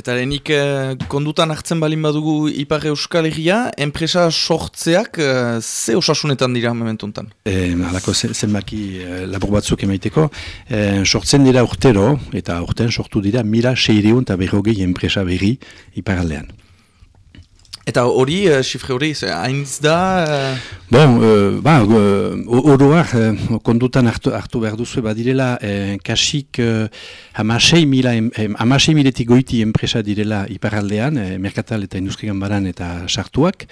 Eta lehenik eh, kondutan hartzen balin badugu Ipar Euskal Herria, enpresa sortzeak eh, ze osasunetan dira momentuntan? E, alako zenbaki e, labur batzuk emaiteko, e, sortzen dira urtero, eta urten sortu dira mila seiriun eta berrogei enpresa berri Ipar aldean. Eta hori, uh, xifre hori, hainz da... Uh... Bon, uh, ba, oroak uh, kondutan hartu, hartu behar duzu badirela, eh, kasik uh, amasei miletik goiti enpresa direla iparaldean, eh, merkatal eta industrian baran eta sartuak,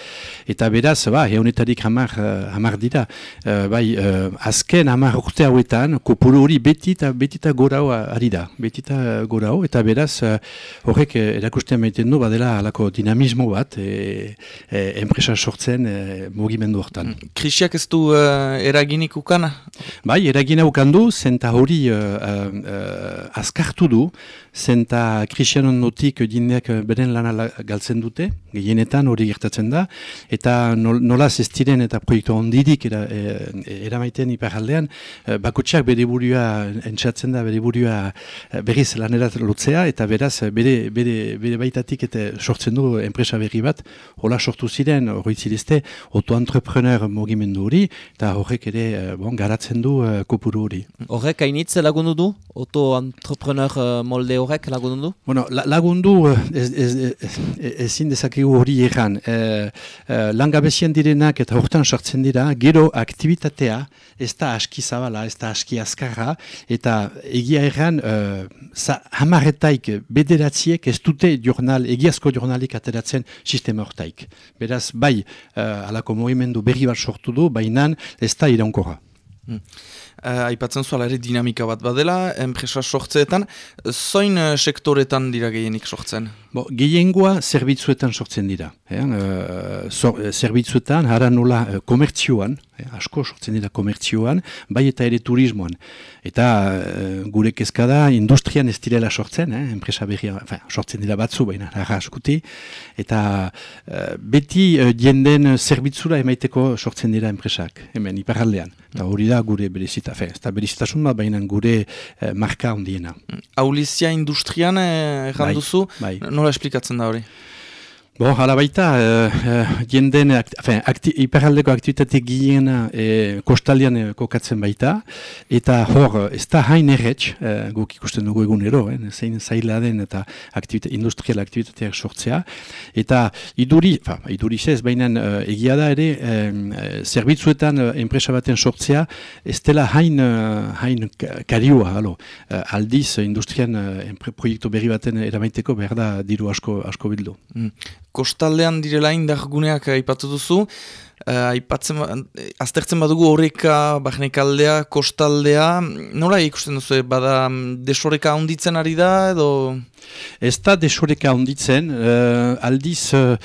eta beraz, ba, eunetarik hamar, hamar dira, uh, bai, uh, azken hamar urte hauetan, kopuru hori betita, betita gorau ari da, betita gorau, eta beraz, horrek uh, erakusten maiten du, badela alako dinamismo bat, e, enpresa sortzen e, mugimendu hortan. Mm. Krisiak ez du uh, eraginik ukana? Bai, eragina ukandu, zenta hori uh, azkartu du, zenta krisian ondotik dindeak beren lana galtzen dute, gehienetan hori gertatzen da, eta nola ez diren eta proiektu ondidik era, eramaiten iparaldean, bakutsak bere burua entzatzen da, bere burua berriz lanerat lotzea, eta beraz bere, bere, bere baitatik eta sortzen du enpresa berri bat, hola sortu ziren, hori zidezte, autoentrepreneur mogimendu hori, eta horrek ere eh, bon, garatzen du uh, kopuru hori. Horrek hainitz lagundu du? Autoentrepreneur uh, molde horrek lagundu du? Bueno, la, lagundu ez, ez, ez, ez hori egan. E, e, langabezien direnak eta hortan sortzen dira, gero aktivitatea ez da aski zabala, ez da aski azkarra, eta egia erran, uh, hamarretaik bederatziek ez dute jurnal, egiazko jurnalik ateratzen sistema hortaik. Beraz, bai, uh, alako movimendu berri bat sortu du, bainan ez da iraunkorra. Hmm. Uh, aipatzen zuela ere dinamika bat badela, enpresa sortzeetan, zoin uh, sektoretan dira gehienik sortzen? Bo, gehiengoa zerbitzuetan sortzen dira. Eh? Uh, zerbitzuetan, hara nola komertzioan, eh? Asko sortzen dira komertzioan, bai eta ere turismoan. Eta uh, gure kezkada industrian ez direla sortzen, eh? enpresa berria, sortzen dira batzu, baina harra askuti. Eta beti uh, jenden zerbitzura emaiteko sortzen dira enpresak, hemen, iparaldean. Eta hori da gure berezita eta fe, ez da berizitasun bat, baina gure eh, marka ondiena. Aulizia industrian eh, bai, bai. nola esplikatzen da hori? Bo, hala baita, uh, jenden, akti, hiperaldeko aktivitate giena e, kostaldean kokatzen baita, eta hor, ez da hain erretx, uh, guk ikusten dugu egunero, eh, zein zaila den eta aktivita, industrial aktivitateak sortzea, eta iduri, fa, iduri ez, baina uh, egia da ere, uh, zerbitzuetan uh, enpresa baten sortzea, ez dela hain, uh, hain karioa, alo, aldiz, industrian uh, proiektu berri baten eramaiteko behar da diru asko, asko bildu. Mm kostaldean direla indar guneak aipatu duzu, uh, aipatzen, ba, aztertzen badugu horreka, bahnekaldea, kostaldea, nola ikusten duzu, bada desoreka onditzen ari da, edo... Ez da desoreka onditzen, uh, aldiz, uh,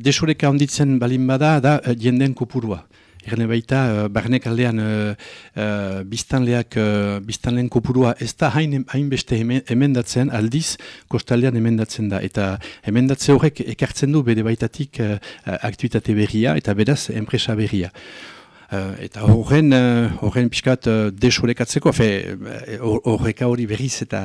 desoreka onditzen balin bada, da jenden kupurua. Erne baita, uh, barnek aldean uh, biztanleak, uh, biztanleen kopurua ez da hain, hainbeste emendatzen, aldiz kostaldean emendatzen da. Eta emendatze horrek ekartzen du bere baitatik uh, aktivitate berria eta beraz enpresa berria. Uh, eta horren, uh, horren pixkat uh, desorekatzeko, horreka hori berriz eta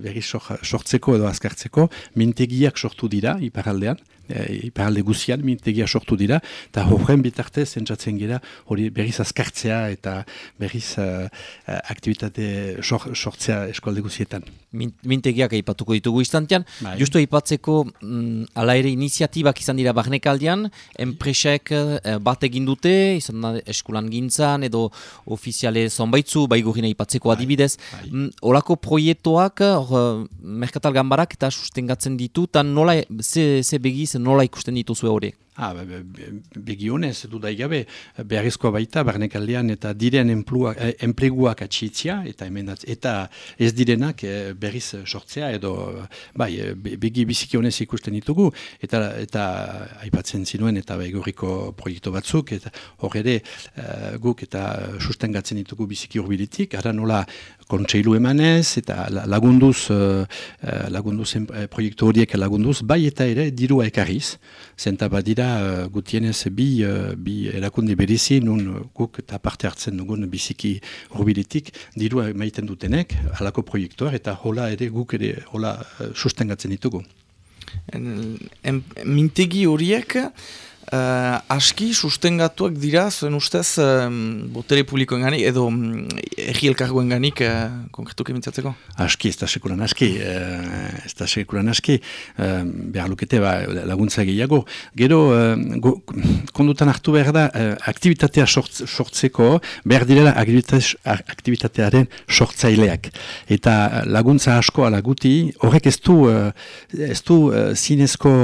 berriz sortzeko edo azkartzeko, mintegiak sortu dira iparaldean, e, iparalde guzian mintegia sortu dira, eta horren bitartez entzatzen gira hori berriz azkartzea eta berriz uh, aktivitate sortzea eskualde guzietan. Mintegiak aipatuko ditugu instantian, bai. justu aipatzeko mm, ala ere iniziatibak izan dira barnekaldian, enpresek uh, bat egin dute, izan da eskulan gintzan edo ofiziale zonbaitzu, bai gurina aipatzeko bai. adibidez, bai. Mm, olako proiektuak, uh, merkatal gambarak eta sustengatzen ditu, eta nola, ze, ze begiz, nola ikusten dituzu hori? Ah, be, be, begionez, du daigabe, beharrezkoa baita, barnekaldean eta diren enpluak, eh, enpleguak atxitzia, eta, eta ez direnak eh, berriz sortzea, edo bai, eh, begi biziki honez ikusten ditugu, eta, eta aipatzen zinuen, eta begoriko proiektu batzuk, eta hor ere guk eta sustengatzen ditugu biziki urbilitik, ara nola kontseilu emanez, eta lagunduz, lagunduz proiektu horiek lagunduz, bai eta ere dirua ekarriz, zenta badira uh, gutienez bi, uh, bi erakunde berizi, nun guk eta parte hartzen dugun biziki urbilitik, dirua maiten dutenek, alako proiektuar, eta hola ere guk ere hola sustengatzen ditugu. mintegi horiek, Uh, aski sustengatuak dira, zuen ustez, uh, botere publikoen ganik, edo egi elkargoen ganik, uh, konkretuk emintzatzeko? Aski, ez da sekuran aski, uh, ez da sekuran aski, uh, behar lukete ba, laguntza gehiago. Gero, uh, kondutan hartu behar da, uh, aktivitatea sortz, sortzeko, behar direla aktivitatearen sortzaileak. Eta laguntza asko alaguti, horrek ez du, uh, ez du uh, zinezko,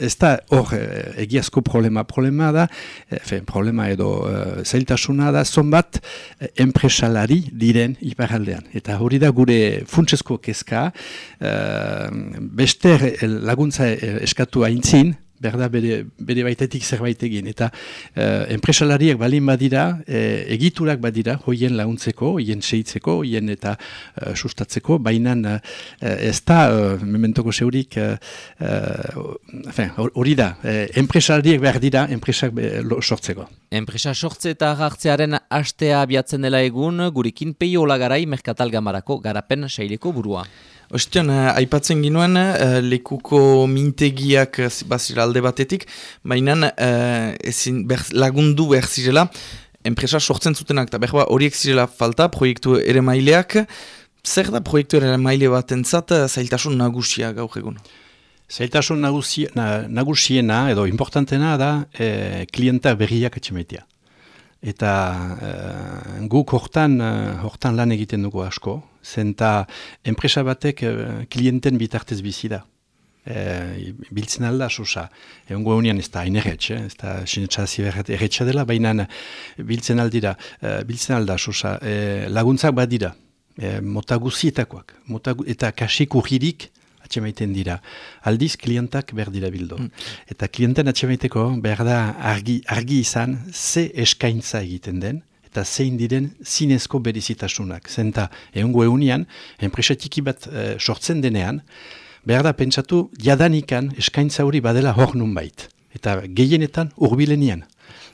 ez da hor, egiazko problema. Problema da, efe, problema edo uh, zailtasuna da, zonbat uh, enpresalari diren iparaldean. Eta hori da gure funtsesko kezka, uh, bester laguntza eskatu haintzin, berda bere, bere baitetik zerbait egin. Eta uh, enpresalariak balin badira, uh, egiturak badira, hoien launtzeko, hoien seitzeko, hoien eta uh, sustatzeko, baina uh, ez da, uh, mementoko zeurik, hori uh, da, uh, enpresalariak behar dira, enpresak sortzeko. Enpresa sortze eta hartzearen astea abiatzen dela egun, gurikin peio olagarai merkatal gamarako garapen saileko burua. Ostian, uh, aipatzen ginuen, uh, lekuko mintegiak uh, bazira alde batetik, baina uh, ezin lagundu behar zirela, enpresa sortzen zutenak, eta behar horiek zirela falta, proiektu ere maileak, zer da proiektu ere maile bat entzat, zailtasun nagusia gaur egun? Zailtasun nagusiena, edo importantena da, eh, klienta berriak etxemaitea. Eta uh, guk hortan, hortan lan egiten dugu asko, zenta enpresa batek uh, klienten bitartez bizi da. E, biltzen alda, susa. Egon goeunian ez da hain erretxe, ez da sinetxazi erretxe dela, baina biltzen aldira, uh, biltzen alda, susa. E, laguntzak bat dira, e, mota guzietakoak, mota eta kasik urririk atxemaiten dira. Aldiz, klientak behar dira bildo. Mm. Eta klienten atxemaiteko behar da argi, argi izan, ze eskaintza egiten den, eta zein diren zinezko berizitasunak. Zenta, egongo eunian, enpresatiki bat e, sortzen denean, behar da pentsatu, jadanikan eskaintza hori badela hor nun bait. Eta gehienetan urbilenian.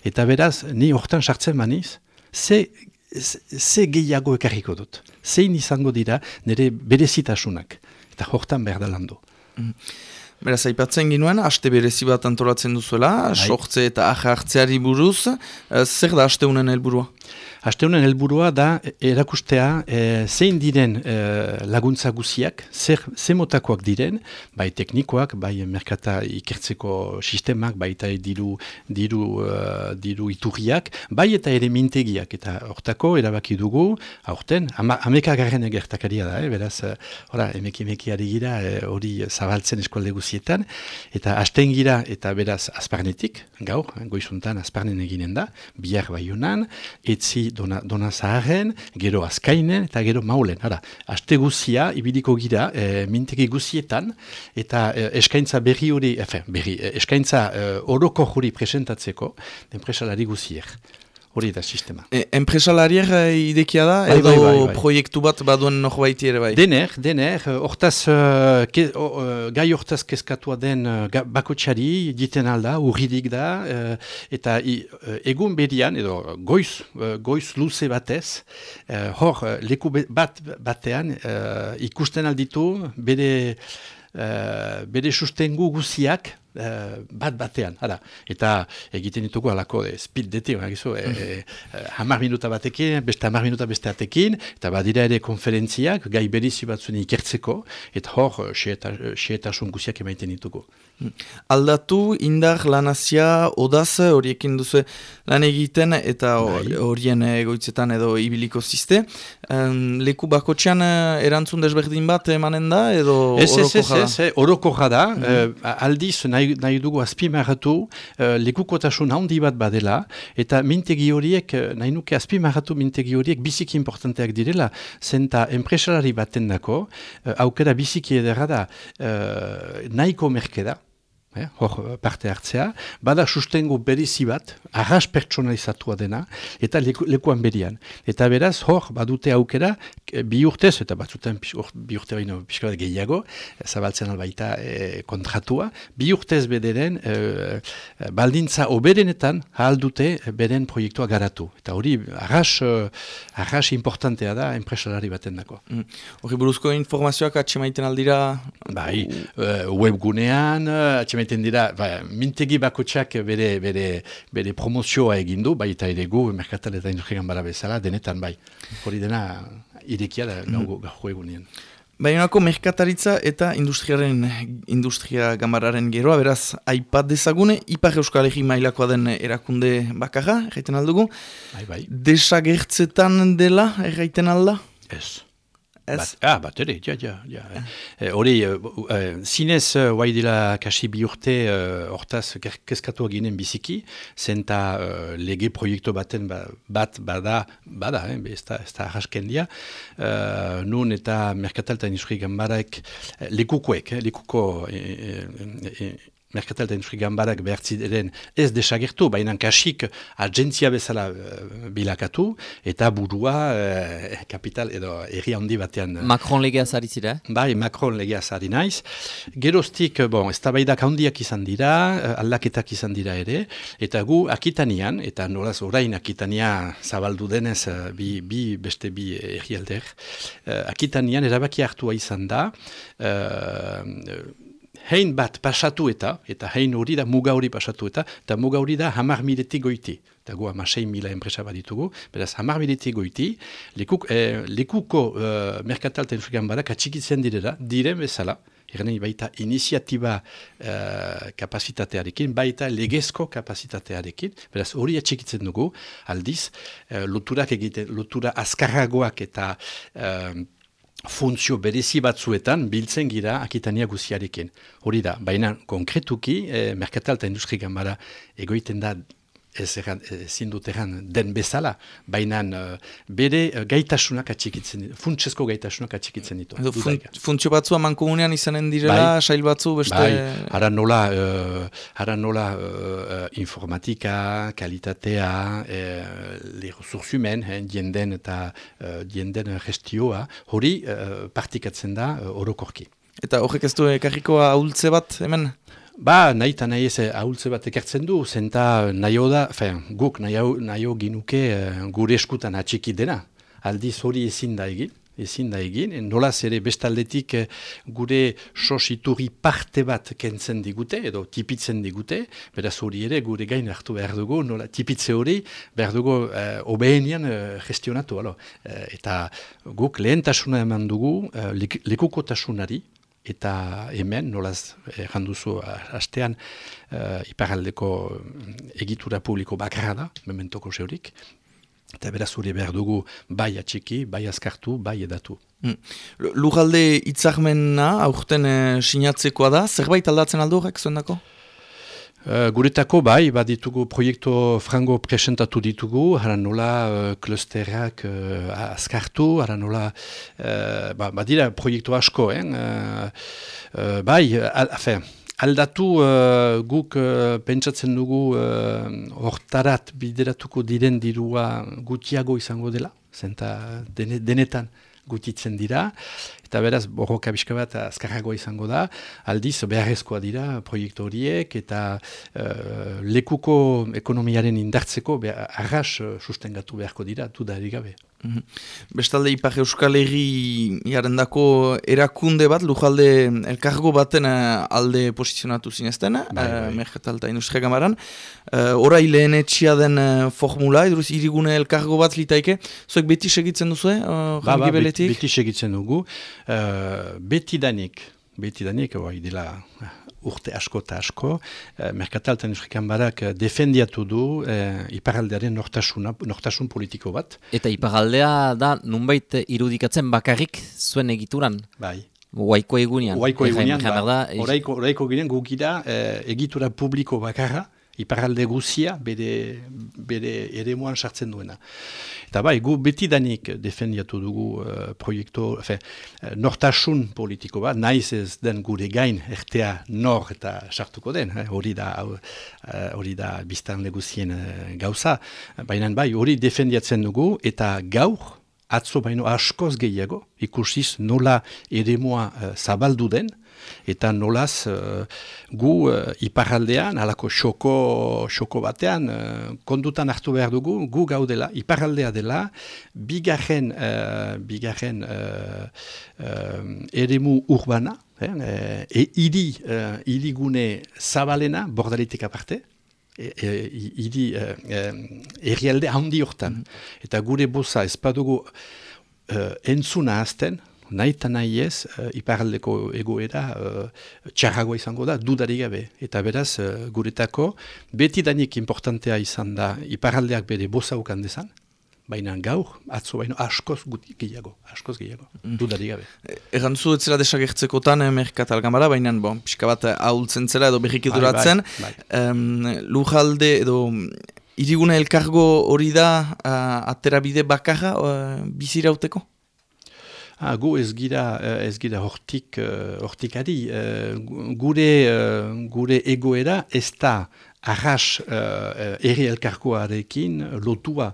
Eta beraz, ni hortan sartzen maniz, ze, ze gehiago ekarriko dut. Zein izango dira nire berezitasunak. Eta hortan behar da landu. Mm. Beraz, aipatzen ginuen, haste berezi bat antolatzen duzuela, bai. sortze eta ahartzeari buruz, eh, zer da haste unen helburua? Hasteunen helburua da erakustea e, zein diren e, laguntza guziak, zer zemotakoak diren, bai teknikoak, bai merkata ikertzeko sistemak, bai eta diru, diru, uh, diru iturriak, bai eta ere mintegiak, eta hortako erabaki dugu, aurten, ama, amekagarren egertakaria da, eh, beraz, ora, emeki emeki ari gira, hori zabaltzen eskualde guzietan, eta hasten gira, eta beraz, azparnetik, gaur, goizuntan azparnen eginen da, bihar bai etzi dona, dona zaharren, gero azkainen eta gero maulen. Hara, aste guzia, ibiliko gira, e, mintegi guzietan, eta e, eskaintza berri hori, efe, berri, e, eskaintza e, oroko juri presentatzeko, enpresalari guziek hori da sistema. E, enpresalariak idekia da, bai, edo bai, bai, bai. proiektu bat baduen nok baiti ere bai? Dener, dener, hortaz, uh, ke, uh, gai hortaz keskatua den uh, bakotxari, diten alda, urridik da, uh, eta i, uh, egun berian, edo goiz, uh, goiz luze batez, uh, hor, leku bat batean, uh, ikusten alditu, bere, uh, bere sustengu guziak, Uh, bat batean, hala. Eta egiten ditugu alako e, speed dete, gizu, e, e, hamar minuta batekin, beste hamar minuta beste atekin, eta badira ere konferentziak, gai berizi batzuen ikertzeko, eta hor, xeetasun guziak emaiten ditugu. Aldatu, indar, lanazia, odaz, horiekin duzu lan egiten, eta bai. horien egoitzetan edo ibiliko ziste. Um, leku bakotxean erantzun desberdin bat emanen da, edo oroko jada? Ez, ez, oroko jada. aldiz, nahi, nahi dugu azpimarratu, uh, lekukotasun handi bat badela, eta mintegi horiek, nahi nuke azpimarratu mintegi horiek biziki importanteak direla, zenta enpresalari baten dako, uh, aukera biziki edera da, uh, nahiko merke da, eh, hor parte hartzea, bada sustengo berizi bat, arras pertsonalizatua dena, eta leku, lekuan berian. Eta beraz, hor, badute aukera, bi urtez, eta batzutan bi urte baino pixka bat gehiago, zabaltzen albaita e, kontratua, bi urtez bederen, e, baldintza oberenetan, ahal dute beren proiektua garatu. Eta hori, arras, arras importantea da, enpresalari baten dako. Mm. Hori buruzko informazioak atxemaiten aldira? Bai, webgunean, atxemaiten egiten dira, ba, mintegi bakotxak bere, bere, bere promozioa egindu, bai eta ere gu, merkatal eta industrian bara bezala, denetan bai. Hori dena irekia da mm -hmm. gau egunean. Baionako merkataritza eta industriaren industria gamararen geroa, beraz, aipat dezagune, Ipar Euskal Herri mailakoa den erakunde bakarra, erraiten aldugu. Bai, bai. Desagertzetan dela, erraiten alda? Ez. Ez? ah, bat ere, ja, ja, ja. Eh, hori, uh, uh, zinez, uh, guai dela kasi bi urte hortaz uh, keskatu biziki, zenta uh, lege proiektu baten ba, bat bada, bada, eh, ez da, ez da dia. Uh, nun eta merkatalta industri gambarek, uh, lekukoek, eh, lekuko... Merkatal eta industri gambarak behartzi diren ez desagertu, baina kasik agentzia bezala uh, bilakatu, eta burua uh, kapital edo erri handi batean. Uh, Macron legea zari zira? Bai, Macron legea zari naiz. Geroztik, bon, ez tabaidak handiak izan dira, aldaketak izan dira ere, eta gu akitanian, eta nolaz orain akitania zabaldu denez bi, bi, beste bi erri alder, uh, akitanian erabaki hartua izan da, uh, hein bat pasatu eta, eta hein hori da muga hori pasatu eta, eta muga hori da hamar miletik goiti. Eta gu hamasei mila enpresa bat ditugu, beraz hamar miletik goiti, lekuk, eh, lekuko eh, merkatalten zugan badak atxikitzen direra, diren bezala, Ernei baita iniziatiba uh, kapasitatearekin, baita legezko kapasitatearekin, beraz hori atxikitzen dugu, aldiz, uh, loturak egiten, lotura azkarragoak eta uh, funtzio berezi batzuetan biltzen gira akitania guziarekin. Hori da, baina konkretuki, eh, merkatal eta industri gambara egoiten da ez ezin dut den bezala, baina uh, bere uh, gaitasunak atxikitzen ditu, funtsezko gaitasunak atxikitzen ditu. Edo funtsio batzu aman komunean izanen direla, bai, sail batzu, beste... Bai, hara nola, uh, nola uh, informatika, kalitatea, uh, humen, eh, dienden eta uh, dienden gestioa, hori uh, partikatzen da uh, orokorki. Eta horrek ez du ekarrikoa ahultze bat hemen? Ba, nahi eta nahi ez eh, ahultze bat ekertzen du, zenta nahi da, fean, guk nahi, nahi ginuke uh, gure eskutan atxiki dena. Aldiz hori ezin da egin, ezin da egin. Nolaz ere bestaldetik uh, gure sosituri parte bat kentzen digute, edo tipitzen digute, beraz hori ere gure gain hartu behar dugu, nola tipitze hori behar dugu uh, obehenian uh, gestionatu. Alo. eta guk lehentasuna eman dugu uh, lekukotasunari, eta hemen, nolaz, janduzu hastean, uh, iparaldeko egitura publiko bakarra da, mementoko zeurik, eta beraz hori behar dugu bai atxiki, bai azkartu, bai edatu. Mm. Lugalde itzahmena, aurten eh, sinatzekoa da, zerbait aldatzen aldo horrek zuen dako? Uh, guretako bai, bat ditugu proiektu frango presentatu ditugu, hara nola uh, klusterak uh, azkartu, hara nola, uh, ba, ba dira proiektu asko, eh? uh, uh, bai, al, afe, aldatu uh, guk uh, pentsatzen dugu hortarat bideratuko diren dirua gutiago izango dela, zenta denetan gutitzen dira, eta beraz, borroka bizka bat azkarragoa izango da, aldiz beharrezkoa dira proiektu horiek, eta uh, lekuko ekonomiaren indartzeko arras uh, sustengatu beharko dira, du da gabe. Mhm. Bestalde Ipar Euskal Herri jarendako erakunde bat, lujalde elkargo baten eh, alde posizionatu zinezten, bai, bai. uh, Mergetal eta Industria Gamaran. Uh, lehen etxia den uh, formula, eduruz irigune elkargo bat litaike. Zoek beti segitzen duzu, eh? Uh, ba, ba, beti, beti segitzen dugu. Uh, beti danik, beti danik, oi, dela urte asko eta asko, eh, Merkatal eta Industrikan barak eh, defendiatu du eh, iparaldearen nortasun politiko bat. Eta iparaldea da nunbait irudikatzen bakarrik zuen egituran? Bai. Waiko egunean. Waiko egunean, ba, oraiko, oraiko ginen gukida eh, egitura publiko bakarra, iparalde guzia bere, bere ere moan sartzen duena. Eta bai, gu beti danik defendiatu dugu uh, proiektu, fe, uh, nortasun politiko bat, naiz ez den gure gain, ertea nor eta sartuko den, eh, hori da, uh, hori da biztan leguzien uh, gauza, baina bai, hori defendiatzen dugu, eta gaur, atzo baino askoz gehiago, ikusiz nola ere moa uh, zabaldu den, eta nolaz uh, gu uh, iparaldean, alako xoko, xoko batean, uh, kondutan hartu behar dugu, gu gaudela, iparaldea dela, bigarren, uh, bigarren uh, uh, eremu urbana, eh, e iri, uh, irigune zabalena, bordalitik aparte, e, e, iri errialde handi hortan. Mm. Eta gure boza ez padugu uh, entzuna azten, nahi eta nahi ez, uh, iparaldeko egoera uh, txarragoa izango da, dudarik gabe. Eta beraz, uh, guretako, beti danik importantea izan da, iparaldeak bere boza ukan dezan, baina gaur, atzo baino askoz gehiago, askoz gehiago, mm. dudarik gabe. Egan zu etzera desagertzeko tan, Amerikat algamara, baina, bon, pixka bat ahultzen zela edo berrik eduratzen, bai, bai, bai. um, lujalde edo irigune elkargo hori da uh, atera bide bakarra uh, bizirauteko? Ah, gu ez gira, eh, ez gira hortik, uh, hortikari. Uh, gure, uh, gure egoera ez da arras uh, erri elkarkoarekin lotua.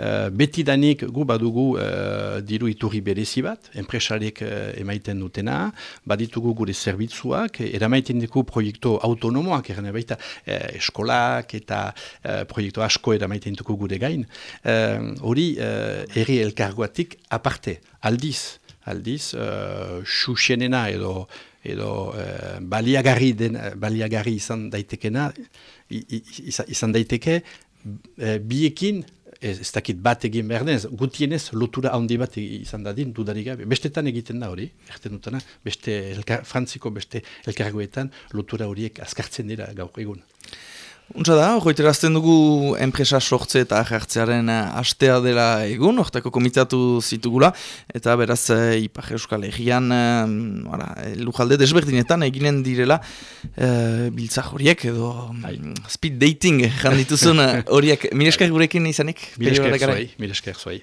Uh, beti danik gu badugu uh, diru iturri berezi bat, enpresarek uh, emaiten dutena, baditugu gure zerbitzuak, eramaiten dugu proiektu autonomoak, erren baita eskolak eta uh, proiektu asko eramaiten dugu gure gain. Hori uh, erri elkargoatik aparte, aldiz, aldiz, uh, edo, edo uh, baliagarri, den, baliagarri izan daitekena, izan daiteke, biekin, ez, ez dakit bat egin behar denez, gutienez lotura handi bat izan dadin, dudarik gabe. Bestetan egiten da hori, erten dutana, beste elka, frantziko beste elkargoetan lotura horiek azkartzen dira gaur egun. Untsa da, hoiterazten dugu enpresa sortze eta jartzearen eh, astea dela egun, ortako komitatu zitugula, eta beraz, e, Ipar Euskal Egean, e, lujalde desberdinetan eginen direla e, biltza horiek, edo bai. speed dating jandituzun horiek. Mireskak gurekin izanik? Mireskak zuai, mireskak zuai.